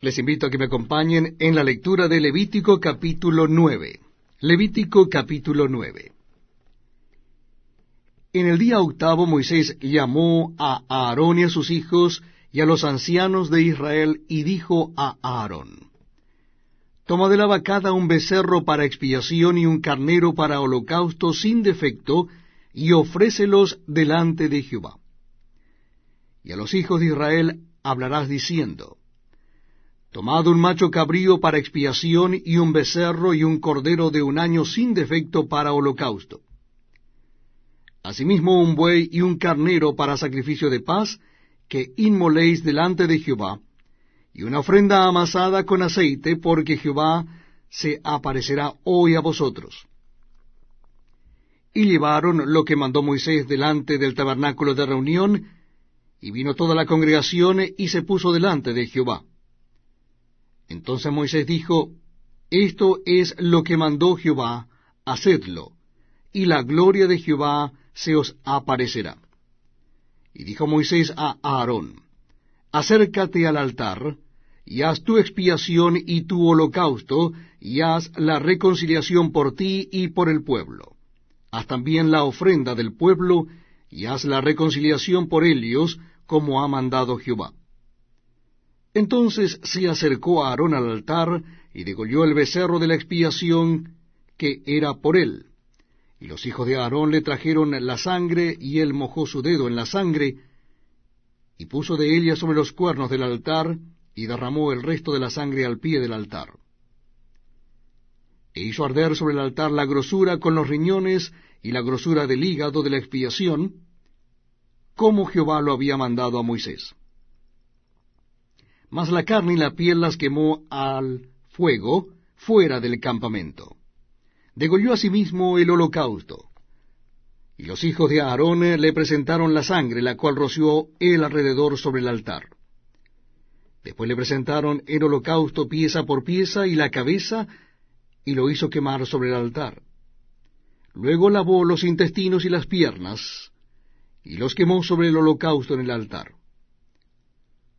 Les invito a que me acompañen en la lectura de Levítico capítulo 9. Levítico capítulo 9. En el día octavo Moisés llamó a Aarón y a sus hijos y a los ancianos de Israel y dijo a Aarón, Toma de la vacada un becerro para expiación y un carnero para holocausto sin defecto, y ofrécelos delante de Jehová. Y a los hijos de Israel hablarás diciendo, Tomad un macho cabrío para expiación y un becerro y un cordero de un año sin defecto para holocausto. Asimismo un buey y un carnero para sacrificio de paz, que inmoléis delante de Jehová, y una ofrenda amasada con aceite, porque Jehová se aparecerá hoy a vosotros. Y llevaron lo que mandó Moisés delante del tabernáculo de reunión, y vino toda la congregación y se puso delante de Jehová. Entonces Moisés dijo, Esto es lo que mandó Jehová, hacedlo, y la gloria de Jehová se os aparecerá. Y dijo Moisés a Aarón, Acércate al altar, y haz tu expiación y tu holocausto, y haz la reconciliación por ti y por el pueblo. Haz también la ofrenda del pueblo, y haz la reconciliación por ellos, como ha mandado Jehová. Entonces se acercó a Aarón al altar y degolló el becerro de la expiación que era por él. Y los hijos de Aarón le trajeron la sangre, y él mojó su dedo en la sangre, y puso de ella sobre los cuernos del altar, y derramó el resto de la sangre al pie del altar. E hizo arder sobre el altar la grosura con los riñones y la grosura del hígado de la expiación, como Jehová lo había mandado a Moisés mas la carne y la piel las quemó al fuego fuera del campamento. Degolló asimismo el holocausto. Y los hijos de Aarón le presentaron la sangre, la cual roció él alrededor sobre el altar. Después le presentaron el holocausto pieza por pieza y la cabeza, y lo hizo quemar sobre el altar. Luego lavó los intestinos y las piernas, y los quemó sobre el holocausto en el altar.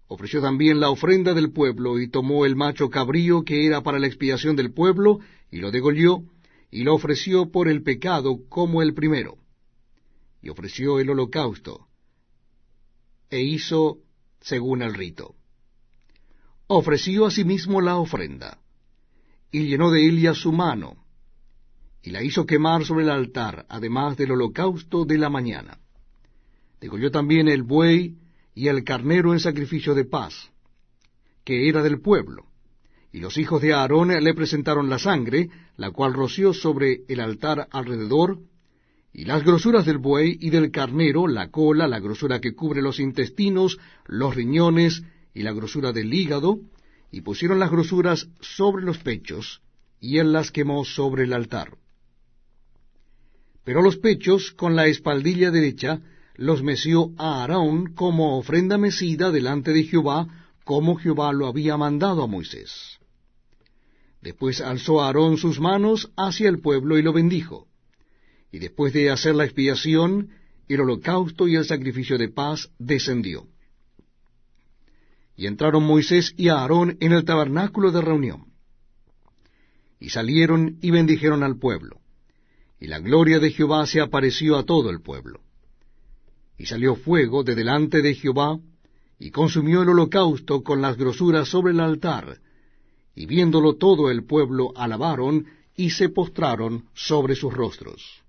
Ofreció también la ofrenda del pueblo, y tomó el macho cabrío que era para la expiación del pueblo, y lo degolló, y lo ofreció por el pecado como el primero. Y ofreció el holocausto, e hizo según el rito. Ofreció asimismo la ofrenda, y llenó de ella su mano, y la hizo quemar sobre el altar, además del holocausto de la mañana. Degolló también el buey, y el carnero en sacrificio de paz, que era del pueblo. Y los hijos de Aarón le presentaron la sangre, la cual roció sobre el altar alrededor, y las grosuras del buey y del carnero, la cola, la grosura que cubre los intestinos, los riñones y la grosura del hígado, y pusieron las grosuras sobre los pechos, y él las quemó sobre el altar. Pero los pechos, con la espaldilla derecha, los meció a Aarón como ofrenda mecida delante de Jehová, como Jehová lo había mandado a Moisés. Después alzó Aarón sus manos hacia el pueblo y lo bendijo. Y después de hacer la expiación, el holocausto y el sacrificio de paz descendió. Y entraron Moisés y Aarón en el tabernáculo de reunión. Y salieron y bendijeron al pueblo. Y la gloria de Jehová se apareció a todo el pueblo. Y salió fuego de delante de Jehová, y consumió el holocausto con las grosuras sobre el altar, y viéndolo todo el pueblo alabaron, y se postraron sobre sus rostros.